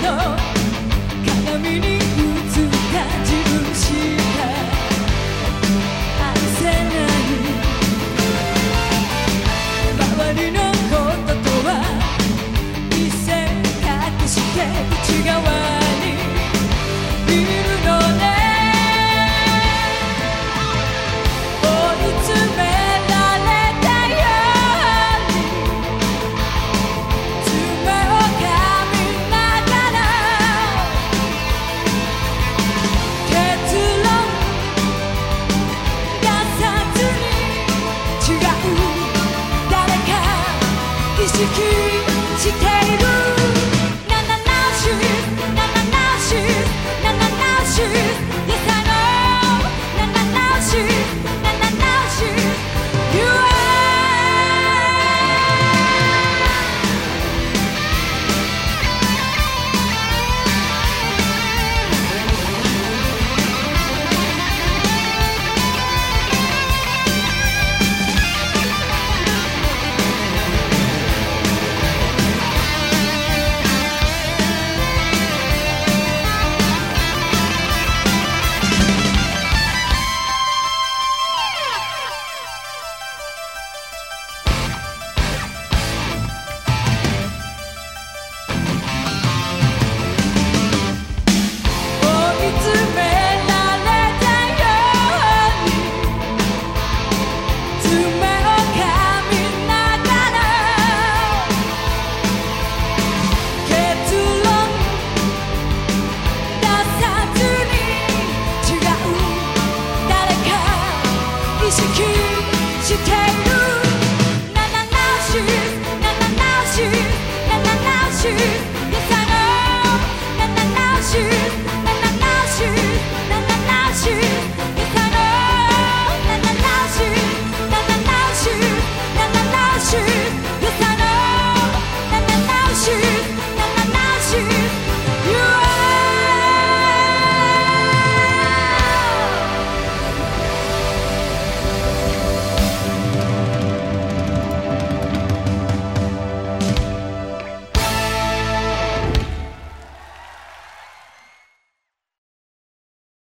No. You. keep